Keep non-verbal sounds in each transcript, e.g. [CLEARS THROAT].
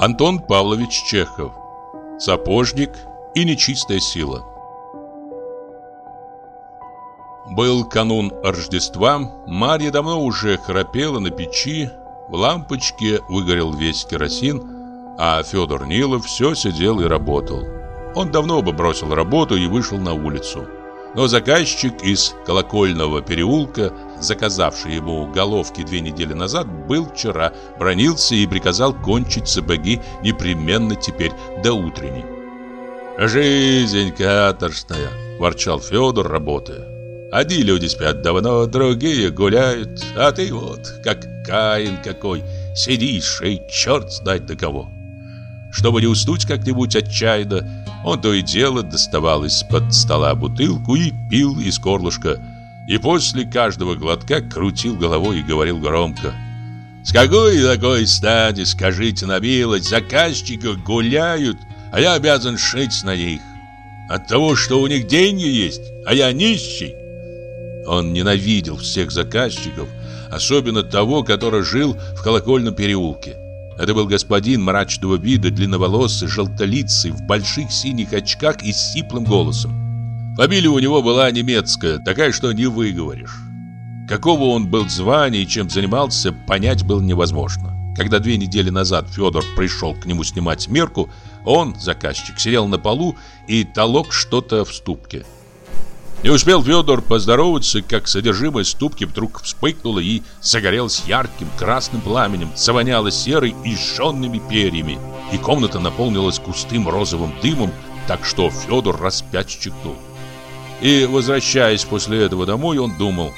Антон Павлович Чехов. Сапожник и нечистая сила. Был канун Рождества, Марья давно уже храпела на печи, в лампочке выгорел весь керосин, а Федор Нилов все сидел и работал. Он давно бы бросил работу и вышел на улицу. Но заказчик из колокольного переулка, заказавший ему головки две недели назад, был вчера, бронился и приказал кончить сапоги непременно теперь до утренней. «Жизнь каторжная!» – ворчал Федор, работая. «Одни люди спят давно, другие гуляют, а ты вот, как Каин какой, сидишь и черт знает до кого!» Чтобы не уснуть как-нибудь отчаянно, он то и дело доставал из-под стола бутылку и пил из горлышка, и после каждого глотка крутил головой и говорил громко. «С какой такой стати, скажите на милость, заказчики гуляют, а я обязан шить на них? От того, что у них деньги есть, а я нищий?» Он ненавидел всех заказчиков, особенно того, который жил в колокольном переулке. Это был господин мрачного вида, длинноволосый, желтолицый, в больших синих очках и с сиплым голосом. Фамилия у него была немецкая, такая, что не выговоришь. Какого он был звания и чем занимался, понять было невозможно. Когда две недели назад Федор пришел к нему снимать мерку, он, заказчик, сидел на полу и толок что-то в ступке. Не успел Федор поздороваться, как содержимое ступки вдруг вспыхнуло и загорелось ярким красным пламенем, завоняло серой и жженными перьями, и комната наполнилась густым розовым дымом, так что Федор распять чихнул. И, возвращаясь после этого домой, он думал,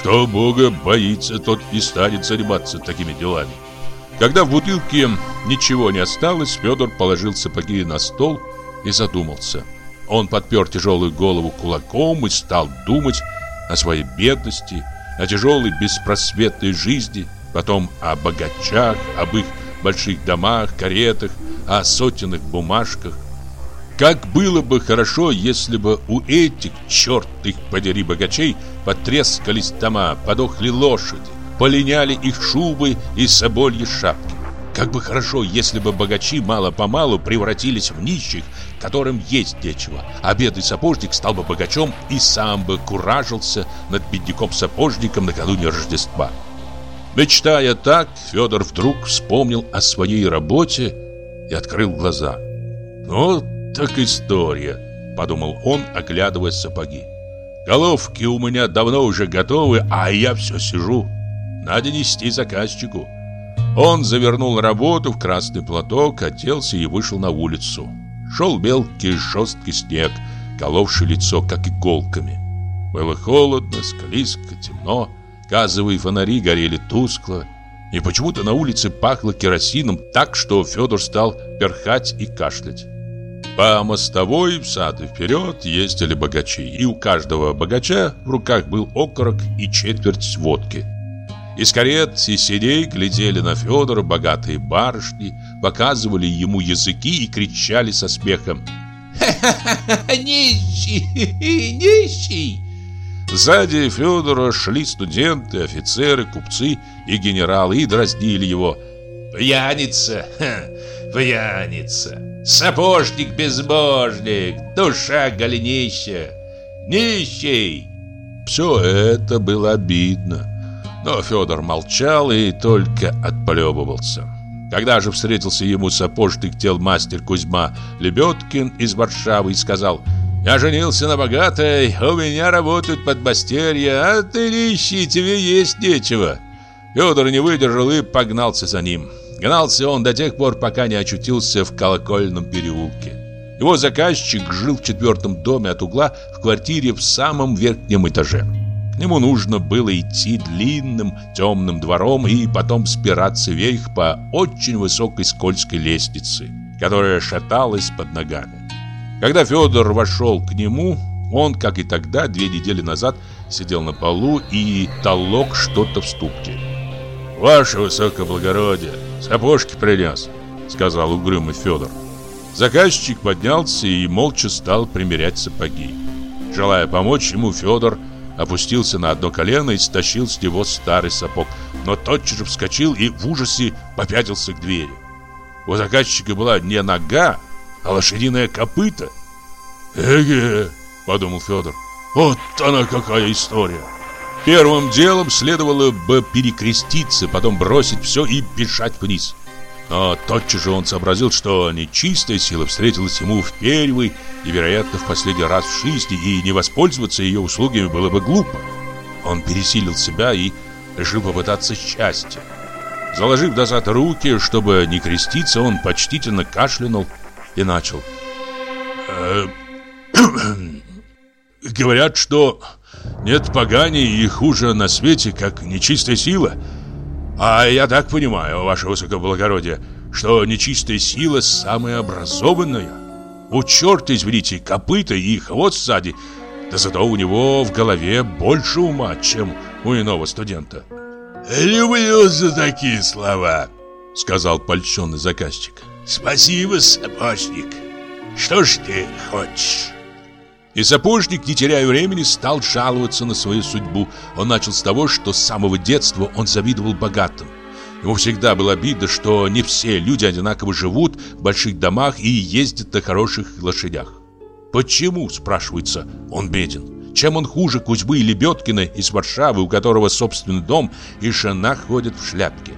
кто Бога боится, тот не станет заниматься такими делами. Когда в бутылке ничего не осталось, Федор положил сапоги на стол и задумался – он подпер тяжелую голову кулаком и стал думать о своей бедности, о тяжелой беспросветной жизни, потом о богачах, об их больших домах, каретах, о сотенных бумажках. Как было бы хорошо, если бы у этих, черт их подери, богачей, потрескались дома, подохли лошади, полиняли их шубы и собольи шапки. Как бы хорошо, если бы богачи мало-помалу превратились в нищих, которым есть нечего, а бедный сапожник стал бы богачом и сам бы куражился над бедняком-сапожником накануне Рождества. Мечтая так, Федор вдруг вспомнил о своей работе и открыл глаза. «Ну, так история», — подумал он, оглядывая сапоги. «Головки у меня давно уже готовы, а я все сижу. Надо нести заказчику». Он завернул работу в красный платок, оделся и вышел на улицу. Шел мелкий жесткий снег, коловший лицо, как иголками. Было холодно, склизко, темно. Газовые фонари горели тускло. И почему-то на улице пахло керосином так, что Федор стал перхать и кашлять. По мостовой в сад и вперед ездили богачи, и у каждого богача в руках был окорок и четверть водки. Из карет и сидей глядели на Федора богатые барышни, показывали ему языки и кричали со смехом. «Ха-ха-ха! Нищий! [LAUGHS] Нищий!» Сзади Федора шли студенты, офицеры, купцы и генералы и дразнили его. «Пьяница! Ха, пьяница! Сапожник-безбожник! Душа голенища! Нищий!» Все это было обидно. Но Федор молчал и только отплевывался. Когда же встретился ему сапожник тел мастер Кузьма Лебедкин из Варшавы и сказал «Я женился на богатой, у меня работают подмастерья, а ты нищий, тебе есть нечего». Федор не выдержал и погнался за ним. Гнался он до тех пор, пока не очутился в колокольном переулке. Его заказчик жил в четвертом доме от угла в квартире в самом верхнем этаже. К нему нужно было идти длинным темным двором и потом спираться вверх по очень высокой скользкой лестнице, которая шаталась под ногами. Когда Федор вошел к нему, он, как и тогда, две недели назад, сидел на полу и толок что-то в ступке. «Ваше высокоблагородие, сапожки принес», — сказал угрюмый Федор. Заказчик поднялся и молча стал примерять сапоги. Желая помочь ему, Федор опустился на одно колено и стащил с него старый сапог, но тотчас же вскочил и в ужасе попятился к двери. У заказчика была не нога, а лошадиное копыто. «Эге!» – подумал Федор. «Вот она какая история!» Первым делом следовало бы перекреститься, потом бросить все и бежать вниз. Но тотчас же он сообразил, что нечистая сила встретилась ему в первый и, вероятно, в последний раз в жизни, и не воспользоваться ее услугами было бы глупо. Он пересилил себя и решил попытаться счастья. Заложив назад руки, чтобы не креститься, он почтительно кашлянул и начал. «Э, [CLEARS THROAT] Говорят, что нет поганей и хуже на свете, как нечистая сила. А я так понимаю, ваше высокоблагородие, что нечистая сила самая образованная. У черта, извините, копыта и хвост сзади, да зато у него в голове больше ума, чем у иного студента. «Люблю за такие слова», — сказал польщенный заказчик. «Спасибо, сапожник. Что ж ты хочешь?» И сапожник, не теряя времени, стал жаловаться на свою судьбу. Он начал с того, что с самого детства он завидовал богатым. Ему всегда было обидно, что не все люди одинаково живут в больших домах и ездят на хороших лошадях. Почему, спрашивается, он беден? Чем он хуже Кузьмы Лебедкина из Варшавы, у которого собственный дом и жена ходят в шляпке?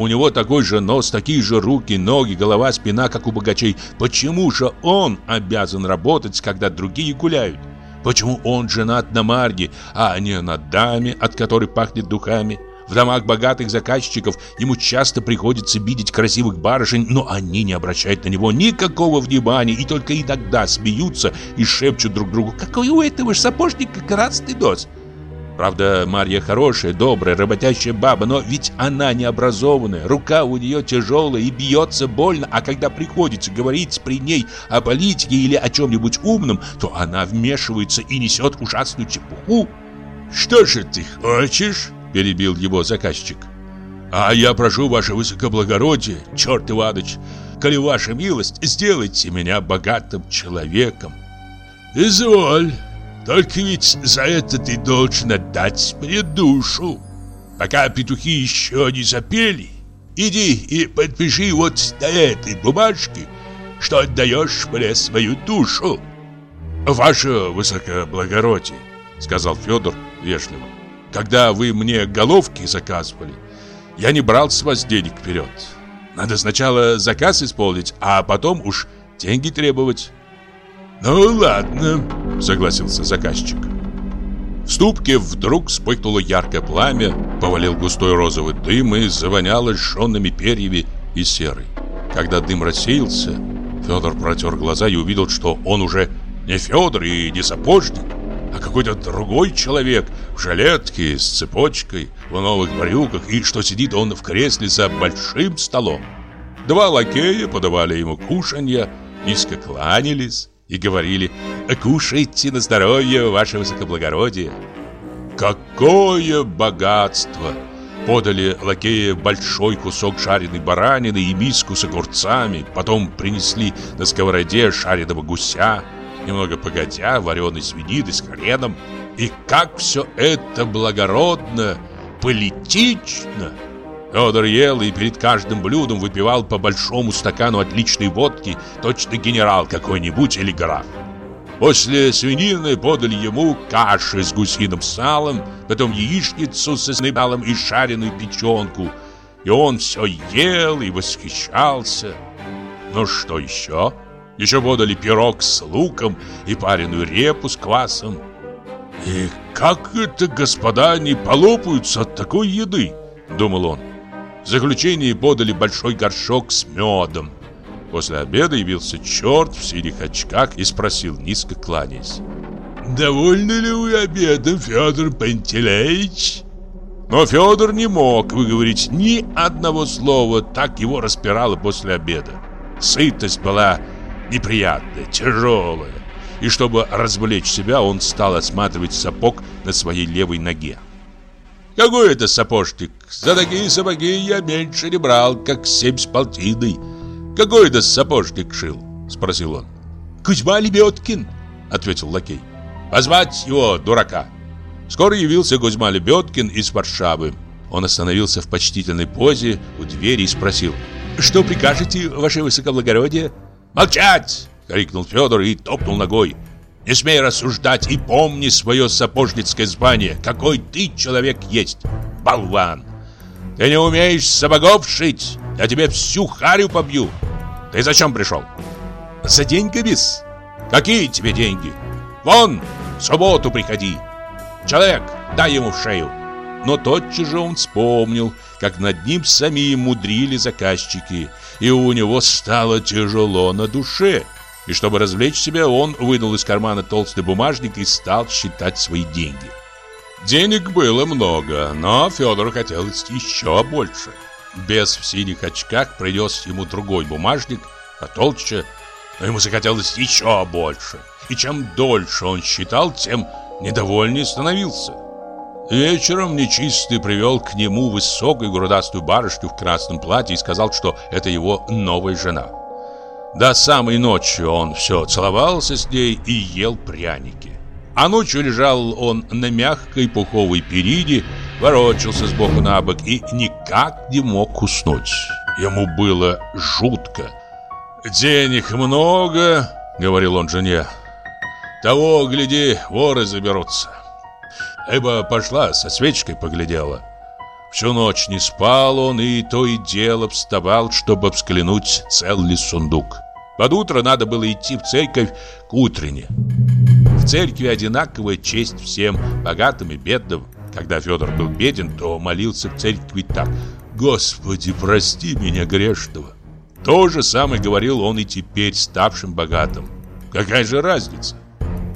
У него такой же нос, такие же руки, ноги, голова, спина, как у богачей. Почему же он обязан работать, когда другие гуляют? Почему он женат на Марге, а не на даме, от которой пахнет духами? В домах богатых заказчиков ему часто приходится видеть красивых барышень, но они не обращают на него никакого внимания и только иногда смеются и шепчут друг другу «Какой у этого ж сапожника красный нос!» Правда, Марья хорошая, добрая, работящая баба, но ведь она необразованная, рука у нее тяжелая и бьется больно, а когда приходится говорить при ней о политике или о чем-нибудь умном, то она вмешивается и несет ужасную чепуху. «Что же ты хочешь?» – перебил его заказчик. «А я прошу ваше высокоблагородие, черт Иваныч, коли ваша милость, сделайте меня богатым человеком». «Изволь». Только ведь за это ты должен отдать мне душу. Пока петухи еще не запели, иди и подпиши вот на этой бумажке, что отдаешь мне свою душу. Ваше высокоблагородие, сказал Федор вежливо, когда вы мне головки заказывали, я не брал с вас денег вперед. Надо сначала заказ исполнить, а потом уж деньги требовать. «Ну ладно», — согласился заказчик. В ступке вдруг вспыхнуло яркое пламя, повалил густой розовый дым и завоняло сжженными перьями и серой. Когда дым рассеялся, Федор протер глаза и увидел, что он уже не Федор и не сапожник, а какой-то другой человек в жилетке с цепочкой, в новых брюках, и что сидит он в кресле за большим столом. Два лакея подавали ему кушанья, низко кланялись, и говорили «Кушайте на здоровье, ваше высокоблагородие». Какое богатство! Подали лакея большой кусок жареной баранины и миску с огурцами, потом принесли на сковороде жареного гуся, немного погодя, вареной свинины с хреном. И как все это благородно, политично! Федор ел и перед каждым блюдом выпивал по большому стакану отличной водки, точно генерал какой-нибудь или граф. После свинины подали ему каши с гусиным салом, потом яичницу со снебалом и шареную печенку. И он все ел и восхищался. Ну что еще? Еще подали пирог с луком и пареную репу с квасом. И как это, господа, не полопаются от такой еды? Думал он. В заключении подали большой горшок с медом. После обеда явился черт в синих очках и спросил, низко кланяясь. «Довольны ли вы обедом, Федор Пантелеич?» Но Федор не мог выговорить ни одного слова, так его распирало после обеда. Сытость была неприятная, тяжелая. И чтобы развлечь себя, он стал осматривать сапог на своей левой ноге. Какой это сапожник? За такие сапоги я меньше не брал, как семь с полтиной. Какой это сапожник шил? Спросил он. Кузьма Лебедкин, ответил лакей. Позвать его, дурака. Скоро явился Кузьма Лебедкин из Варшавы. Он остановился в почтительной позе у двери и спросил. что прикажете, ваше высокоблагородие? Молчать! крикнул Федор и топнул ногой. Не смей рассуждать и помни свое сапожницкое звание. Какой ты человек есть, болван! Ты не умеешь сапогов шить, я тебе всю харю побью. Ты зачем пришел? За деньгами -с. Какие тебе деньги? Вон, в субботу приходи. Человек, дай ему в шею. Но тотчас же он вспомнил, как над ним самим мудрили заказчики, и у него стало тяжело на душе. И чтобы развлечь себя, он вынул из кармана толстый бумажник и стал считать свои деньги. Денег было много, но Федор хотел еще больше. Без в синих очках принес ему другой бумажник, потолще, но ему захотелось еще больше. И чем дольше он считал, тем недовольнее становился. Вечером нечистый привел к нему высокую грудастую барышню в красном платье и сказал, что это его новая жена. До самой ночи он все целовался с ней и ел пряники. А ночью лежал он на мягкой пуховой перине, ворочался с боку на бок и никак не мог уснуть. Ему было жутко. «Денег много», — говорил он жене. «Того, гляди, воры заберутся». Эба пошла со свечкой поглядела. Всю ночь не спал он и то и дело вставал, чтобы взглянуть, цел ли сундук. Под утро надо было идти в церковь к утренне. В церкви одинаковая честь всем, богатым и бедным. Когда Федор был беден, то молился в церкви так «Господи, прости меня грешного». То же самое говорил он и теперь ставшим богатым. Какая же разница?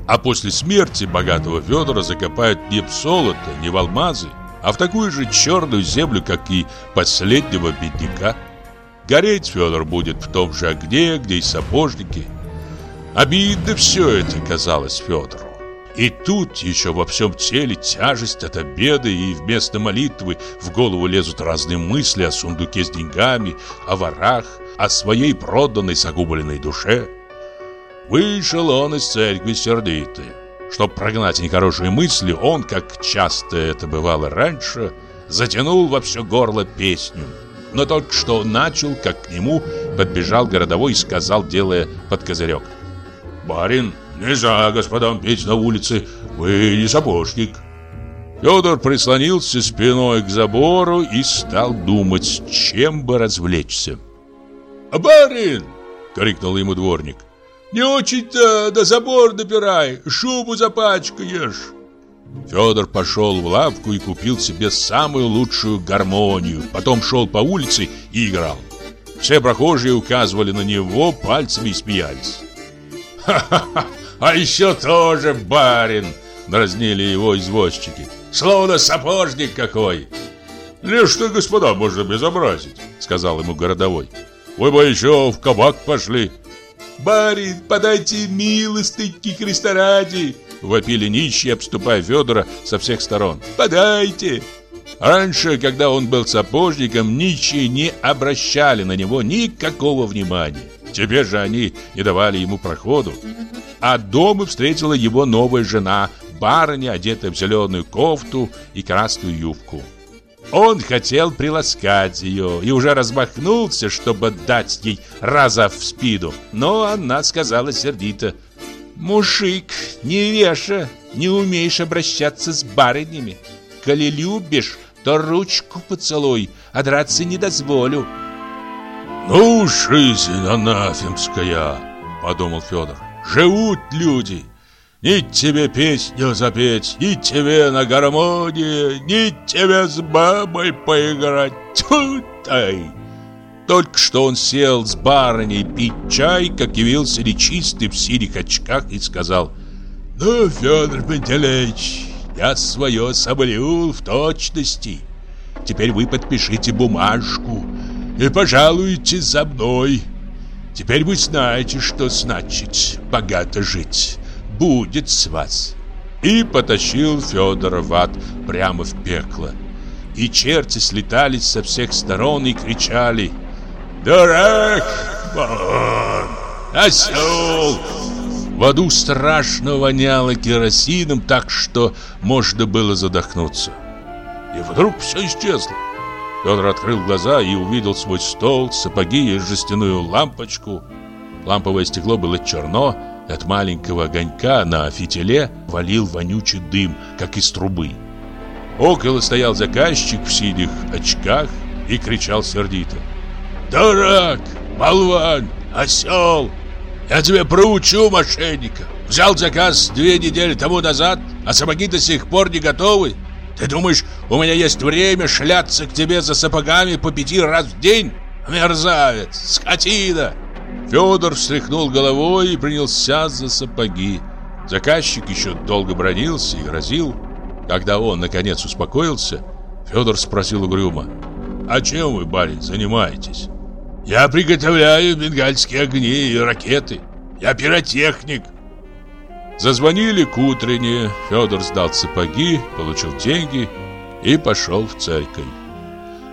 А после смерти богатого Федора закопают не в золото, не в алмазы, а в такую же черную землю, как и последнего бедняка. Гореть Федор будет в том же огне, где и сапожники. Обидно все это казалось Федору. И тут еще во всем теле тяжесть от обеда, и вместо молитвы в голову лезут разные мысли о сундуке с деньгами, о ворах, о своей проданной загубленной душе. Вышел он из церкви сердитый. Чтоб прогнать нехорошие мысли, он, как часто это бывало раньше, затянул во все горло песню. Но только что начал, как к нему подбежал городовой и сказал, делая под козырек. «Барин, нельзя господам петь на улице, вы не сапожник». Федор прислонился спиной к забору и стал думать, чем бы развлечься. «Барин!» — крикнул ему дворник. Не очень-то до забор допирай, шубу запачкаешь. Федор пошел в лавку и купил себе самую лучшую гармонию. Потом шел по улице и играл. Все прохожие указывали на него пальцами и смеялись. «Ха-ха-ха! А еще тоже барин!» Дразнили его извозчики. «Словно сапожник какой!» «Лишь что, господа, можно безобразить!» Сказал ему городовой. «Вы бы еще в кабак пошли!» «Барин, подайте милостыньки Христа ради!» Вопили нищие, обступая Федора со всех сторон. «Подайте!» Раньше, когда он был сапожником, нищие не обращали на него никакого внимания. Теперь же они не давали ему проходу. А дома встретила его новая жена, барыня, одетая в зеленую кофту и красную юбку. Он хотел приласкать ее и уже размахнулся, чтобы дать ей раза в спиду. Но она сказала сердито. «Мужик, не веша, не умеешь обращаться с барынями. Коли любишь, то ручку поцелуй, а драться не дозволю». «Ну, жизнь анафемская!» — подумал Федор. «Живут люди!» Ни тебе песню запеть, ни тебе на гармонии, ни тебе с бабой поиграть. Тьфу-тай! Только что он сел с барыней пить чай, как явился нечистый в синих очках и сказал «Ну, Федор Пантелеич, я свое соблюл в точности. Теперь вы подпишите бумажку и пожалуйте за мной. Теперь вы знаете, что значит богато жить» будет с вас. И потащил Федора в ад прямо в пекло. И черти слетались со всех сторон и кричали «Дурак! Вон! Осел!» В аду страшно воняло керосином, так что можно было задохнуться. И вдруг все исчезло. Федор открыл глаза и увидел свой стол, сапоги и жестяную лампочку. Ламповое стекло было черно, от маленького огонька на фитиле валил вонючий дым, как из трубы. Около стоял заказчик в синих очках и кричал сердито. «Дурак! Болван! Осел! Я тебя проучу, мошенника! Взял заказ две недели тому назад, а сапоги до сих пор не готовы. Ты думаешь, у меня есть время шляться к тебе за сапогами по пяти раз в день? Мерзавец! Скотина!» Федор встряхнул головой и принялся за сапоги. Заказчик еще долго бронился и грозил. Когда он, наконец, успокоился, Федор спросил угрюмо. «А чем вы, барин, занимаетесь?» «Я приготовляю бенгальские огни и ракеты. Я пиротехник». Зазвонили к утренне, Федор сдал сапоги, получил деньги и пошел в церковь.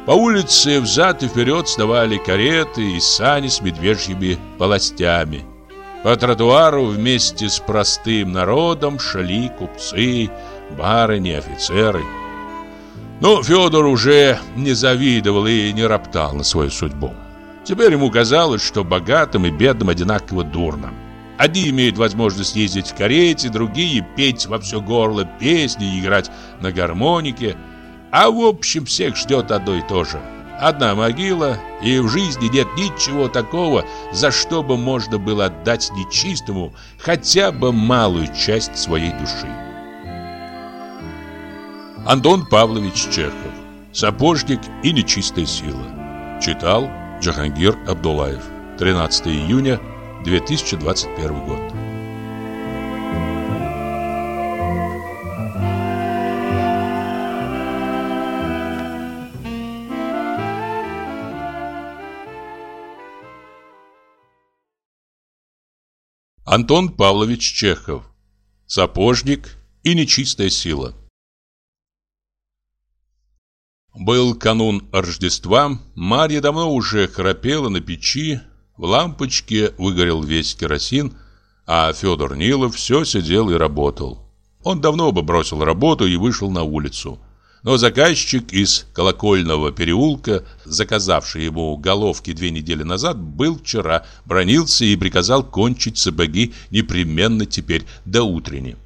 По улице взад и вперед сновали кареты и сани с медвежьими полостями. По тротуару вместе с простым народом шли купцы, барыни, офицеры. Но Федор уже не завидовал и не роптал на свою судьбу. Теперь ему казалось, что богатым и бедным одинаково дурно. Одни имеют возможность ездить в карете, другие петь во все горло песни играть на гармонике. А в общем всех ждет одно и то же. Одна могила, и в жизни нет ничего такого, за что бы можно было отдать нечистому хотя бы малую часть своей души. Антон Павлович Чехов. Сапожник и нечистая сила. Читал Джахангир Абдулаев. 13 июня 2021 год. Антон Павлович Чехов. Сапожник и нечистая сила. Был канун Рождества, Марья давно уже храпела на печи, в лампочке выгорел весь керосин, а Федор Нилов все сидел и работал. Он давно бы бросил работу и вышел на улицу. Но заказчик из колокольного переулка, заказавший ему головки две недели назад, был вчера, бронился и приказал кончить сапоги непременно теперь до утренней.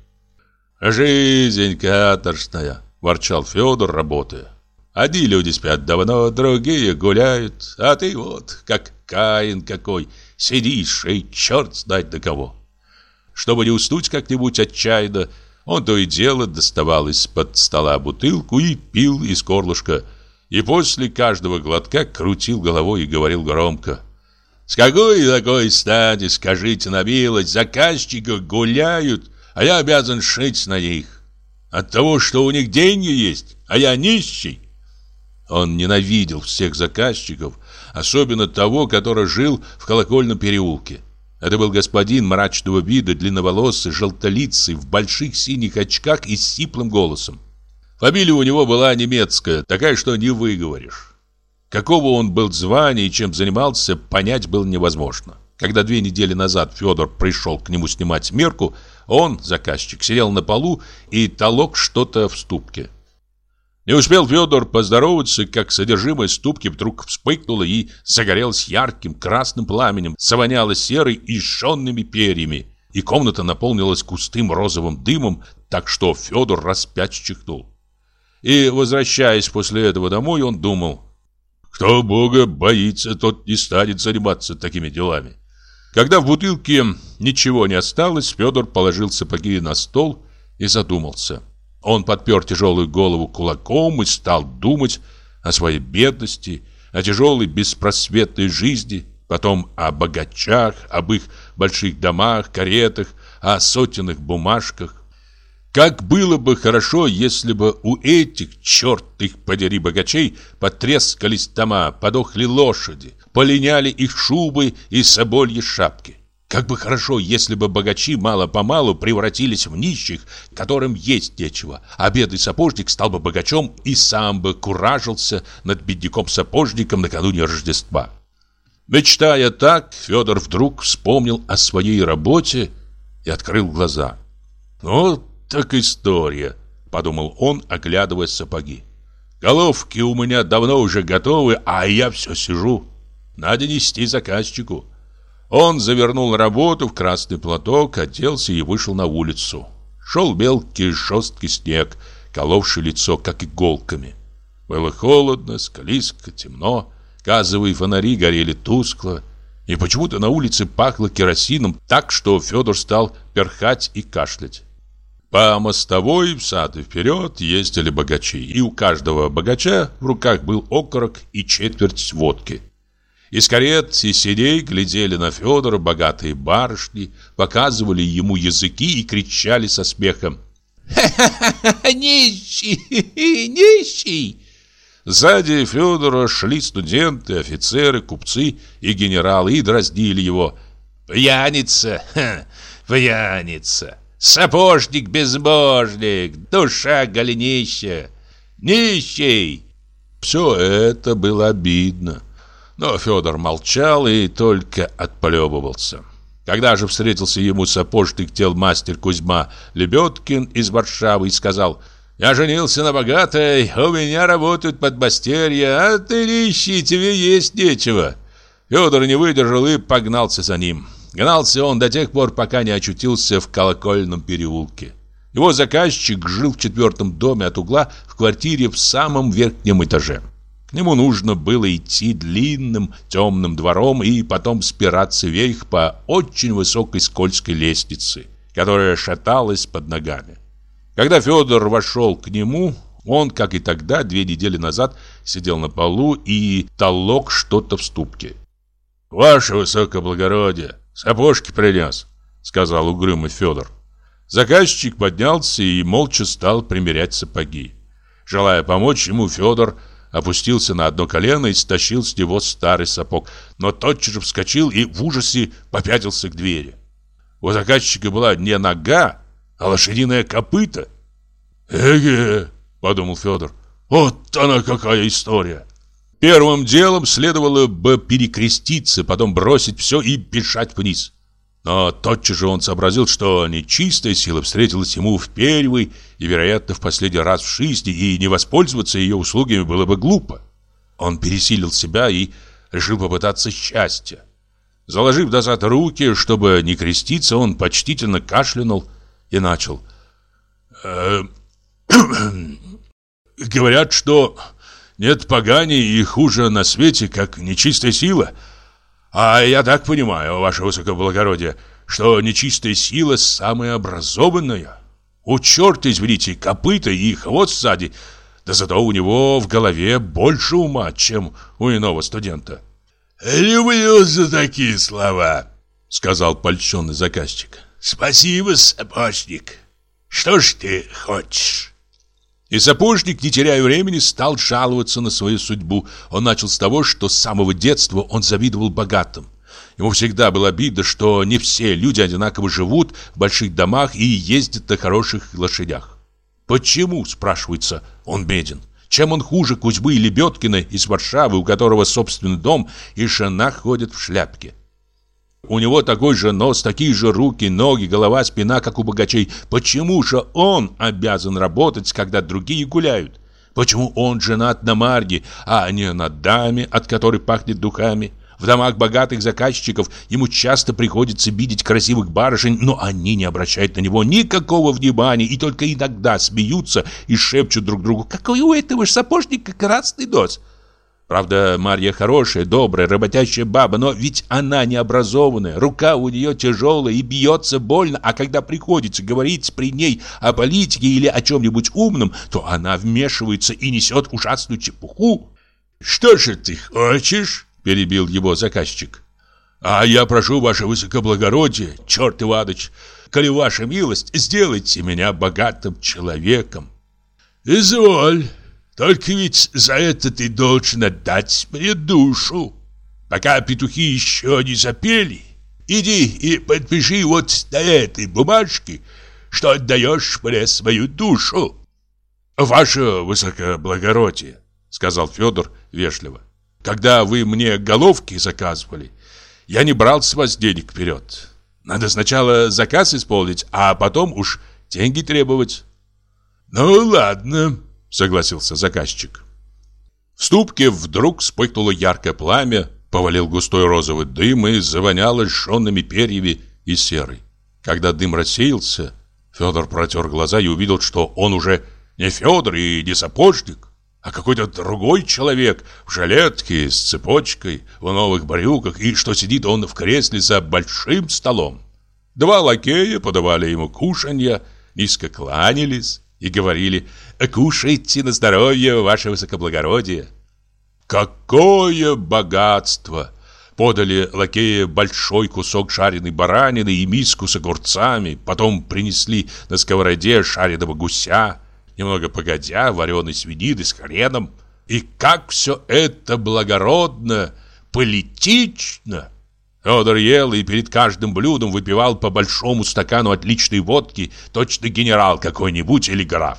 «Жизнь каторжная!» – ворчал Федор, работая. Одни люди спят давно, другие гуляют, а ты вот, как Каин какой, сидишь и черт знает до кого. Чтобы не уснуть как-нибудь отчаянно, он то и дело доставал из-под стола бутылку и пил из горлышка, и после каждого глотка крутил головой и говорил громко. «С какой такой стати, скажите на милость, заказчики гуляют, а я обязан шить на них? От того, что у них деньги есть, а я нищий?» Он ненавидел всех заказчиков, особенно того, который жил в колокольном переулке. Это был господин мрачного вида, длинноволосый, желтолицый, в больших синих очках и с сиплым голосом. Фамилия у него была немецкая, такая, что не выговоришь. Какого он был звания и чем занимался, понять было невозможно. Когда две недели назад Федор пришел к нему снимать мерку, он, заказчик, сидел на полу и толок что-то в ступке. Не успел Федор поздороваться, как содержимое ступки вдруг вспыхнуло и загорелось ярким красным пламенем, завоняло серой и жженными перьями, и комната наполнилась густым розовым дымом, так что Федор раз пять чихнул. И, возвращаясь после этого домой, он думал, кто Бога боится, тот не станет заниматься такими делами. Когда в бутылке ничего не осталось, Федор положил сапоги на стол и задумался – он подпер тяжелую голову кулаком и стал думать о своей бедности, о тяжелой беспросветной жизни, потом о богачах, об их больших домах, каретах, о сотенных бумажках. Как было бы хорошо, если бы у этих, черт их подери, богачей, потрескались дома, подохли лошади, полиняли их шубы и собольи шапки. Как бы хорошо, если бы богачи мало-помалу превратились в нищих, которым есть нечего, а бедный сапожник стал бы богачом и сам бы куражился над бедняком-сапожником накануне Рождества. Мечтая так, Федор вдруг вспомнил о своей работе и открыл глаза. «Ну, так история», — подумал он, оглядывая сапоги. Головки у меня давно уже готовы, а я все сижу. Надо нести заказчику. Он завернул работу в красный платок, оделся и вышел на улицу. Шел мелкий жесткий снег, коловший лицо, как иголками. Было холодно, скалиско, темно. Газовые фонари горели тускло. И почему-то на улице пахло керосином так, что Федор стал перхать и кашлять. По мостовой в сад и вперед ездили богачи, и у каждого богача в руках был окорок и четверть водки. Из карет и сидей глядели на Федора богатые барышни, показывали ему языки и кричали со смехом. «Ха-ха-ха! Нищий! Нищий!» Сзади Федора шли студенты, офицеры, купцы и генералы и дразнили его. «Пьяница! Ха, пьяница! Сапожник-безбожник! Душа голенища! Нищий!» Все это было обидно. Но Федор молчал и только отплевывался. Когда же встретился ему сапожник тел мастер Кузьма Лебедкин из Варшавы и сказал – я женился на богатой, у меня работают подмастерья, а ты нищий, тебе есть нечего. Федор не выдержал и погнался за ним. Гнался он до тех пор, пока не очутился в колокольном переулке. Его заказчик жил в четвертом доме от угла в квартире в самом верхнем этаже. К нему нужно было идти длинным темным двором и потом спираться вверх по очень высокой скользкой лестнице, которая шаталась под ногами. Когда Федор вошел к нему, он, как и тогда, две недели назад, сидел на полу и толок что-то в ступке. «Ваше высокоблагородие, сапожки принес», — сказал угрюмый Федор. Заказчик поднялся и молча стал примерять сапоги. Желая помочь ему, Федор опустился на одно колено и стащил с него старый сапог, но тотчас же вскочил и в ужасе попятился к двери. У заказчика была не нога, а лошадиное копыто. «Эге!» — подумал Федор. «Вот она какая история!» Первым делом следовало бы перекреститься, потом бросить все и бежать вниз. Но тотчас же он сообразил, что нечистая сила встретилась ему в первый и, вероятно, в последний раз в жизни, и не воспользоваться ее услугами было бы глупо. Он пересилил себя и решил попытаться счастья. Заложив назад руки, чтобы не креститься, он почтительно кашлянул и начал. «Э, [CLEARS THROAT] «Говорят, что нет поганей и хуже на свете, как нечистая сила. А я так понимаю, ваше высокоблагородие, что нечистая сила самая образованная. У черта, извините, копыта и хвост сзади, да зато у него в голове больше ума, чем у иного студента». «Люблю за такие слова», — сказал польщенный заказчик. «Спасибо, сапожник. Что ж ты хочешь?» И сапожник, не теряя времени, стал жаловаться на свою судьбу. Он начал с того, что с самого детства он завидовал богатым. Ему всегда было обидно, что не все люди одинаково живут в больших домах и ездят на хороших лошадях. «Почему?» – спрашивается, – он беден. Чем он хуже Кузьмы Лебедкина из Варшавы, у которого собственный дом и жена ходит в шляпке? У него такой же нос, такие же руки, ноги, голова, спина, как у богачей. Почему же он обязан работать, когда другие гуляют? Почему он женат на Марге, а не на даме, от которой пахнет духами? В домах богатых заказчиков ему часто приходится видеть красивых барышень, но они не обращают на него никакого внимания и только иногда смеются и шепчут друг другу «Какой у этого сапожника красный нос!» Правда, Марья хорошая, добрая, работящая баба, но ведь она необразованная, рука у нее тяжелая и бьется больно, а когда приходится говорить при ней о политике или о чем-нибудь умном, то она вмешивается и несет ужасную чепуху. «Что же ты хочешь?» – перебил его заказчик. «А я прошу ваше высокоблагородие, черт Иваныч, коли ваша милость, сделайте меня богатым человеком». «Изволь». Только ведь за это ты должен отдать мне душу. Пока петухи еще не запели, иди и подпиши вот на этой бумажке, что отдаешь мне свою душу. Ваше высокоблагородие, сказал Федор вежливо. Когда вы мне головки заказывали, я не брал с вас денег вперед. Надо сначала заказ исполнить, а потом уж деньги требовать. Ну ладно, согласился заказчик. В ступке вдруг вспыхнуло яркое пламя, повалил густой розовый дым и завоняло жженными перьями и серой. Когда дым рассеялся, Федор протер глаза и увидел, что он уже не Федор и не сапожник, а какой-то другой человек в жилетке с цепочкой, в новых брюках, и что сидит он в кресле за большим столом. Два лакея подавали ему кушанья, низко кланялись и говорили «Кушайте на здоровье, ваше высокоблагородие». Какое богатство! Подали лакея большой кусок жареной баранины и миску с огурцами, потом принесли на сковороде жареного гуся, немного погодя, вареной свинины с хреном. И как все это благородно, политично! Федор ел и перед каждым блюдом выпивал по большому стакану отличной водки, точно генерал какой-нибудь или граф.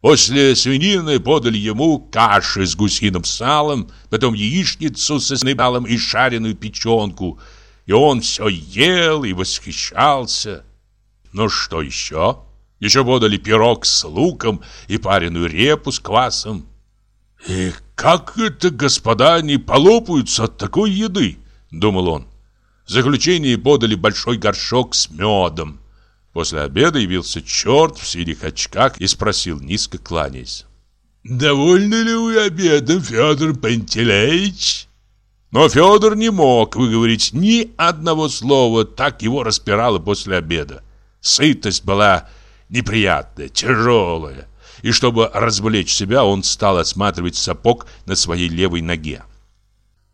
После свинины подали ему каши с гусиным салом, потом яичницу со сныбалом и шареную печенку. И он все ел и восхищался. Ну что еще? Еще подали пирог с луком и пареную репу с квасом. «И как это, господа, не полопаются от такой еды?» — думал он. В заключение подали большой горшок с медом. После обеда явился черт в синих очках и спросил, низко кланяясь. «Довольны ли вы обедом, Федор Пантелеич?» Но Федор не мог выговорить ни одного слова, так его распирало после обеда. Сытость была неприятная, тяжелая, и чтобы развлечь себя, он стал осматривать сапог на своей левой ноге.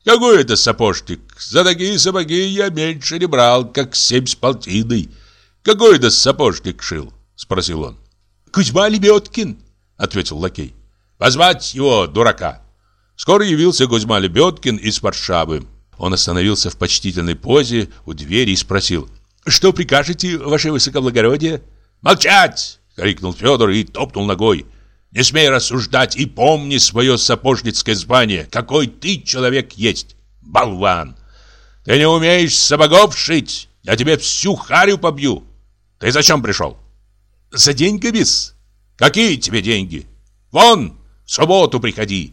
«Какой это сапожник? За такие сапоги я меньше не брал, как семь с полтиной». «Какой это сапожник шил?» — спросил он. «Кузьма Лебедкин», — ответил лакей. «Позвать его, дурака!» Скоро явился Кузьма Лебедкин из Варшавы. Он остановился в почтительной позе у двери и спросил. «Что прикажете, ваше высокоблагородие?» «Молчать!» — крикнул Федор и топнул ногой. «Не смей рассуждать и помни свое сапожницкое звание, какой ты человек есть, болван! Ты не умеешь сапогов шить, я тебе всю харю побью!» Ты зачем пришел? За деньгами -с. Какие тебе деньги? Вон, в субботу приходи.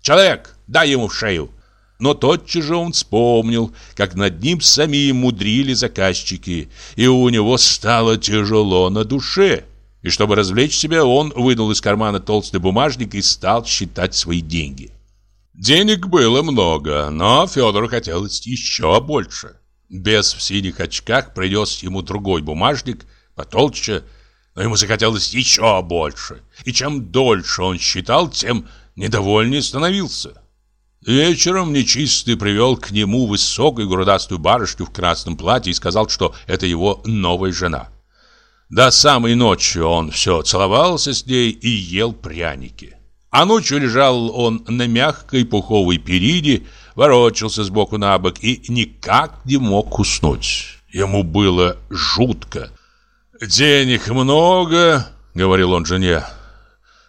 Человек, дай ему в шею. Но тотчас же он вспомнил, как над ним самим мудрили заказчики, и у него стало тяжело на душе. И чтобы развлечь себя, он вынул из кармана толстый бумажник и стал считать свои деньги. Денег было много, но Федору хотелось еще больше. Без в синих очках принес ему другой бумажник, потолще, но ему захотелось еще больше. И чем дольше он считал, тем недовольнее становился. Вечером нечистый привел к нему высокую грудастую барышню в красном платье и сказал, что это его новая жена. До самой ночи он все целовался с ней и ел пряники. А ночью лежал он на мягкой пуховой перине, ворочался сбоку на бок и никак не мог уснуть. Ему было жутко. «Денег много», — говорил он жене.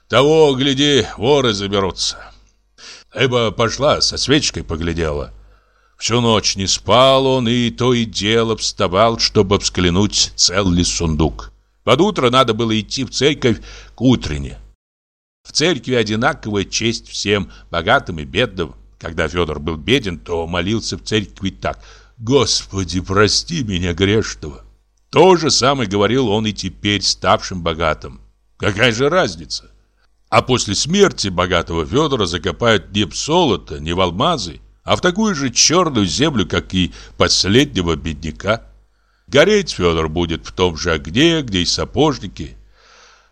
«Того, гляди, воры заберутся». Эба пошла, со свечкой поглядела. Всю ночь не спал он и то и дело вставал, чтобы взглянуть, цел ли сундук. Под утро надо было идти в церковь к утренне. В церкви одинаковая честь всем, богатым и бедным. Когда Федор был беден, то молился в церкви так «Господи, прости меня грешного». То же самое говорил он и теперь ставшим богатым. Какая же разница? А после смерти богатого Федора закопают не в золото, не в алмазы, а в такую же черную землю, как и последнего бедняка. Гореть Федор будет в том же огне, где и сапожники.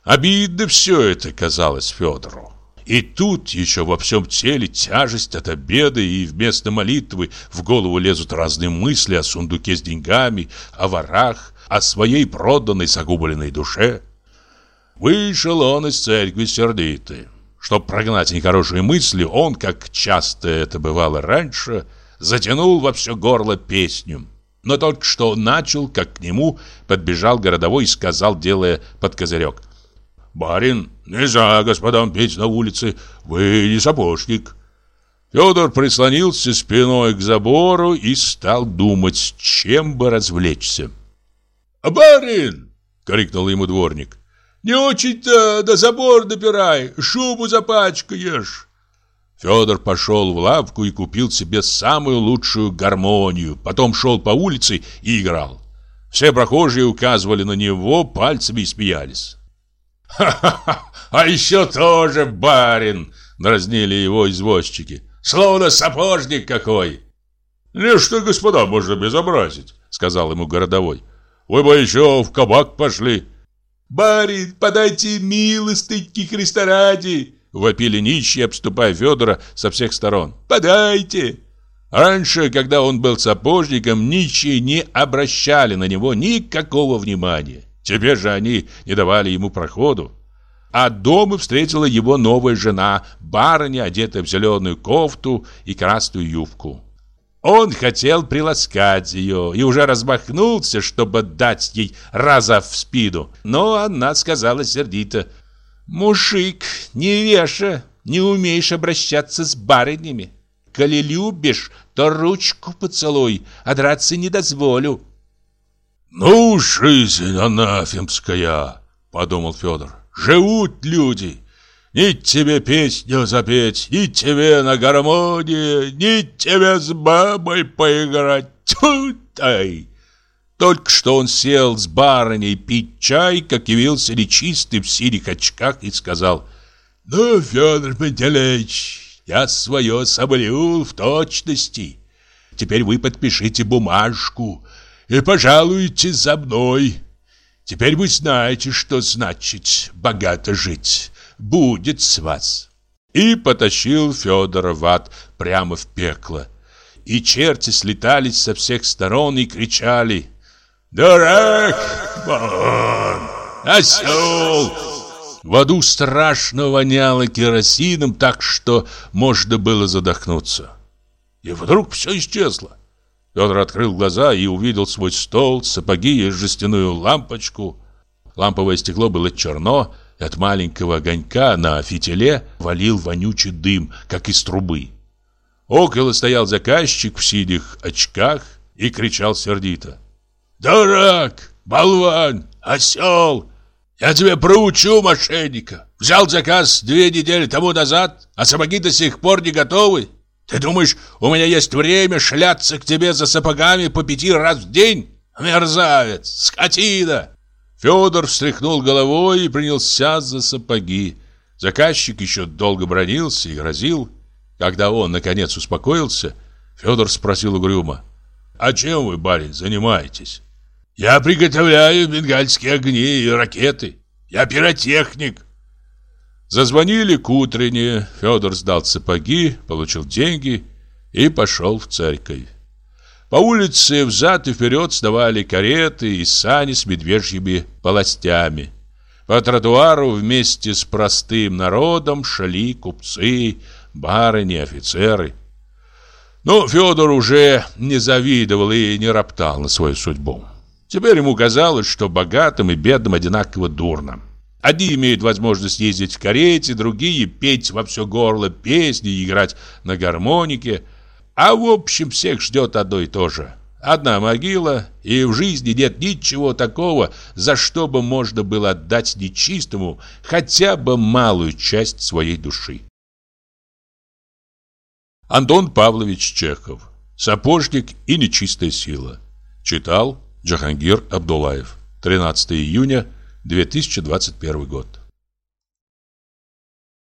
Обидно все это казалось Федору. И тут еще во всем теле тяжесть от обеда, и вместо молитвы в голову лезут разные мысли о сундуке с деньгами, о ворах, о своей проданной загубленной душе. Вышел он из церкви сердитый. Чтобы прогнать нехорошие мысли, он, как часто это бывало раньше, затянул во все горло песню. Но только что начал, как к нему подбежал городовой и сказал, делая под козырек. «Барин, нельзя господам петь на улице, вы не сапожник». Федор прислонился спиной к забору и стал думать, чем бы развлечься. «Барин!» — крикнул ему дворник. «Не очень-то до забор допирай, шубу запачкаешь!» Федор пошел в лавку и купил себе самую лучшую гармонию, потом шел по улице и играл. Все прохожие указывали на него пальцами и смеялись. «Ха-ха-ха! А еще тоже барин!» — дразнили его извозчики. «Словно сапожник какой!» «Не что, господа, можно безобразить», — сказал ему городовой. «Вы бы еще в кабак пошли». «Барин, подайте милостыньки Христа ради!» Вопили нищие, обступая Федора со всех сторон. «Подайте!» Раньше, когда он был сапожником, нищие не обращали на него никакого внимания. Теперь же они не давали ему проходу. А дома встретила его новая жена, барыня, одетая в зеленую кофту и красную юбку. Он хотел приласкать ее и уже размахнулся, чтобы дать ей раза в спину. Но она сказала сердито, «Мужик, не веша, не умеешь обращаться с барынями. Коли любишь, то ручку поцелуй, а драться не дозволю». «Ну, жизнь анафемская!» — подумал Федор. «Живут люди!» Ни тебе песню запеть, ни тебе на гармонии, ни тебе с бабой поиграть. Тьфу тай! Только что он сел с барыней пить чай, как явился нечистый в синих очках и сказал, «Ну, Федор Пантелеич, я свое соблюл в точности. Теперь вы подпишите бумажку и пожалуйте за мной. Теперь вы знаете, что значит богато жить» будет с вас. И потащил Федора в ад прямо в пекло. И черти слетались со всех сторон и кричали «Дурак! Вон! Осел!» В аду страшно воняло керосином, так что можно было задохнуться. И вдруг все исчезло. Федор открыл глаза и увидел свой стол, сапоги и жестяную лампочку. Ламповое стекло было черно, от маленького огонька на фитиле валил вонючий дым, как из трубы. Около стоял заказчик в синих очках и кричал сердито. «Дурак! Болван! Осел! Я тебя проучу, мошенника! Взял заказ две недели тому назад, а сапоги до сих пор не готовы? Ты думаешь, у меня есть время шляться к тебе за сапогами по пяти раз в день? Мерзавец! Скотина!» Федор встряхнул головой и принялся за сапоги. Заказчик еще долго бронился и грозил. Когда он, наконец, успокоился, Федор спросил угрюмо. «А чем вы, барин, занимаетесь?» «Я приготовляю бенгальские огни и ракеты. Я пиротехник». Зазвонили к утренне. Федор сдал сапоги, получил деньги и пошел в церковь. По улице взад и вперед сдавали кареты и сани с медвежьими полостями. По тротуару вместе с простым народом шли купцы, барыни, офицеры. Но Федор уже не завидовал и не роптал на свою судьбу. Теперь ему казалось, что богатым и бедным одинаково дурно. Одни имеют возможность ездить в карете, другие петь во все горло песни играть на гармонике – а в общем всех ждет одно и то же. Одна могила, и в жизни нет ничего такого, за что бы можно было отдать нечистому хотя бы малую часть своей души. Антон Павлович Чехов. Сапожник и нечистая сила. Читал Джахангир Абдулаев. 13 июня 2021 год.